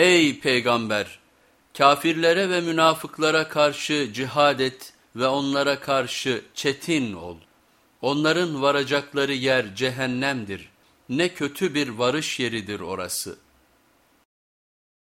Ey peygamber! Kafirlere ve münafıklara karşı cihad et ve onlara karşı çetin ol. Onların varacakları yer cehennemdir. Ne kötü bir varış yeridir orası.''